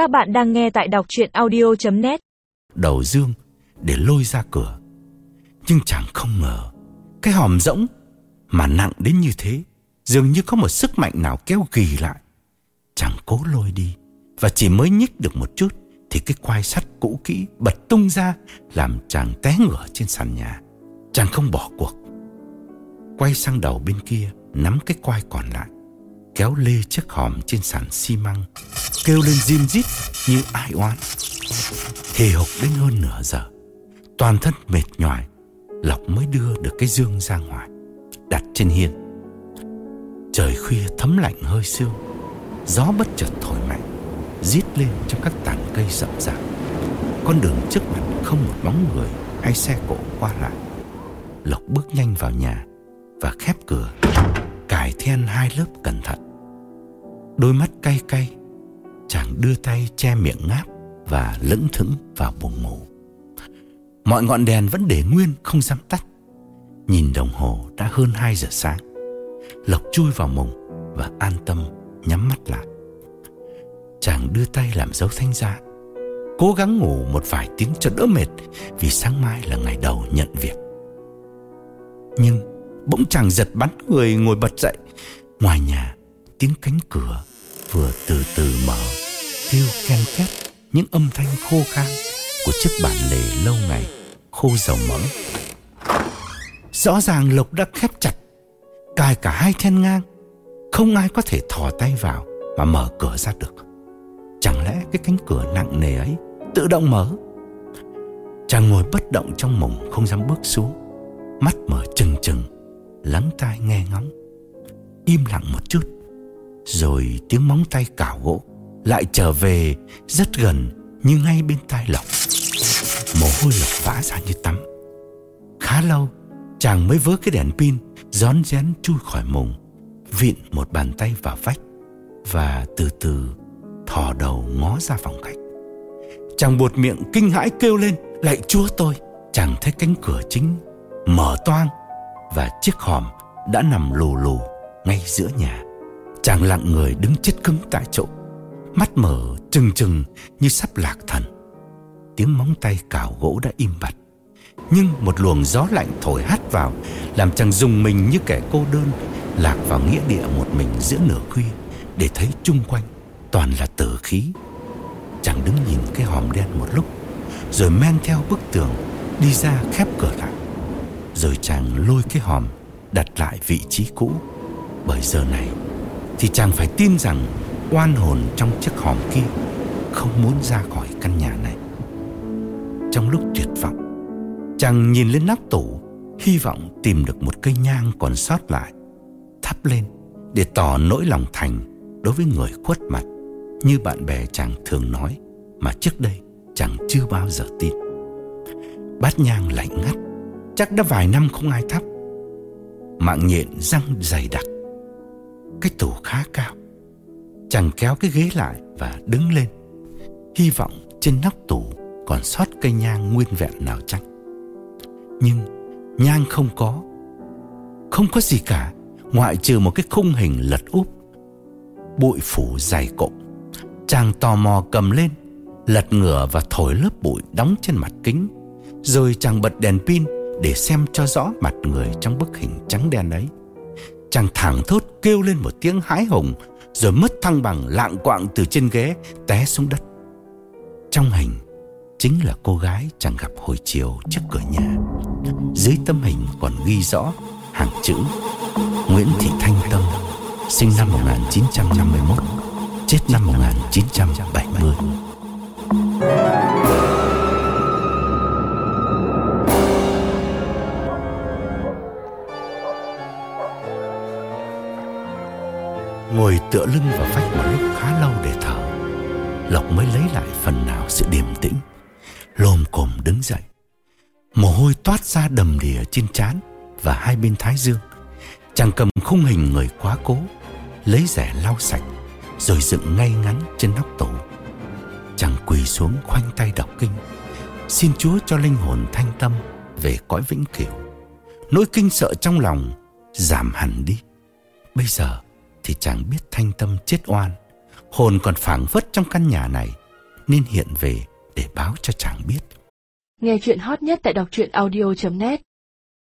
Các bạn đang nghe tại đọc chuyện audio.net Đầu dương, để lôi ra cửa. Nhưng chàng không ngờ, Cái hòm rỗng mà nặng đến như thế, Dường như có một sức mạnh nào kéo ghi lại. Chàng cố lôi đi, Và chỉ mới nhích được một chút, Thì cái quai sắt cũ kỹ bật tung ra, Làm chàng té ngửa trên sàn nhà. Chàng không bỏ cuộc. Quay sang đầu bên kia, Nắm cái quai còn lại, Kéo lê chiếc hòm trên sàn xi măng. Kêu lên zin rít như ai oán. Hì hục đến hơn nửa giờ, Toàn thân mệt nhoài, Lộc mới đưa được cái dương ra ngoài, Đặt trên hiên. Trời khuya thấm lạnh hơi sương Gió bất chợt thổi mạnh, Rít lên trong các tàn cây rậm rạp. Con đường trước mặt không một bóng người Hay xe cộ qua lại. Lộc bước nhanh vào nhà Và khép cửa, Cài then hai lớp cẩn thận. Đôi mắt cay cay Chàng đưa tay che miệng ngáp Và lững thững vào buồng ngủ. Mọi ngọn đèn vẫn để nguyên, không dám tắt. Nhìn đồng hồ đã hơn 2 giờ sáng. Lộc chui vào mùng Và an tâm nhắm mắt lại. Chàng đưa tay làm dấu thanh giá Cố gắng ngủ một vài tiếng cho đỡ mệt Vì sáng mai là ngày đầu nhận việc. Nhưng bỗng chàng giật bắn người ngồi bật dậy. Ngoài nhà, tiếng cánh cửa vừa từ từ mở, Kêu ken két những âm thanh khô khan Của chiếc bàn lề lâu ngày, khô dầu mỡ. Rõ ràng Lộc đã khép chặt, Cài cả hai then ngang, Không ai có thể thò tay vào và mở cửa ra được. Chẳng lẽ cái cánh cửa nặng nề ấy Tự động mở? Chàng ngồi bất động trong mùng Không dám bước xuống, Mắt mở trừng trừng, Lắng tai nghe ngóng, Im lặng một chút. Rồi tiếng móng tay cào gỗ Lại trở về rất gần Như ngay bên tai Lộc. Mồ hôi Lộc vã ra như tắm. Khá lâu, Chàng mới vớ cái đèn pin Gión rén chui khỏi mùng, Vịn một bàn tay vào vách Và từ từ thò đầu ngó ra phòng khách. Chàng buột miệng kinh hãi kêu lên, Lạy chúa tôi! Chàng thấy cánh cửa chính mở toang Và chiếc hòm đã nằm lù lù ngay giữa nhà. Chàng lặng người đứng chết cứng tại chỗ, Mắt mở trừng trừng như sắp lạc thần. Tiếng móng tay cào gỗ đã im bặt, Nhưng một luồng gió lạnh thổi hắt vào, Làm chàng dùng mình như kẻ cô đơn, Lạc vào nghĩa địa một mình giữa nửa khuya, Để thấy chung quanh toàn là tử khí. Chàng đứng nhìn cái hòm đen một lúc, Rồi men theo bức tường, Đi ra khép cửa lại. Rồi chàng lôi cái hòm Đặt lại vị trí cũ. Bởi giờ này thì chàng phải tin rằng Oan hồn trong chiếc hòm kia Không muốn ra khỏi căn nhà này. Trong lúc tuyệt vọng, Chàng nhìn lên nắp tủ, Hy vọng tìm được một cây nhang còn sót lại, Thắp lên Để tỏ nỗi lòng thành Đối với người khuất mặt, Như bạn bè chàng thường nói Mà trước đây chàng chưa bao giờ tin. Bát nhang lạnh ngắt, Chắc đã vài năm không ai thắp. Mạng nhện răng dày đặc cái tủ khá cao Chàng kéo cái ghế lại và đứng lên. Hy vọng trên nóc tủ còn sót cây nhang nguyên vẹn nào chăng. Nhưng nhang không có Không có gì cả, Ngoại trừ một cái khung hình lật úp, Bụi phủ dày cộm. Chàng tò mò cầm lên, Lật ngửa và thổi lớp bụi đóng trên mặt kính, Rồi chàng bật đèn pin Để xem cho rõ mặt người trong bức hình trắng đen ấy. Chàng thẳng thốt kêu lên một tiếng hái hùng, Rồi mất thăng bằng lạng quạng từ trên ghế, Té xuống đất. Trong hình, Chính là cô gái chàng gặp hồi chiều trước cửa nhà. Dưới tấm hình còn ghi rõ hàng chữ Nguyễn Thị Thanh Tâm, Sinh năm 1951 Chết năm 1970 Ngồi tựa lưng vào vách một lúc khá lâu để thở. Lộc mới lấy lại phần nào sự điềm tĩnh. Lồm cồm đứng dậy. Mồ hôi toát ra đầm đìa trên trán Và hai bên thái dương. Chàng cầm khung hình người quá cố, Lấy rẻ lau sạch, Rồi dựng ngay ngắn trên nóc tủ. Chàng quỳ xuống khoanh tay đọc kinh. Xin Chúa cho linh hồn thanh tâm Về cõi vĩnh cửu. Nỗi kinh sợ trong lòng Giảm hẳn đi. Bây giờ thì chàng biết thanh tâm chết oan Hồn còn phảng phất trong căn nhà này, nên hiện về để báo cho chàng biết. Nghe chuyện hot nhất tại đọc truyện audio.net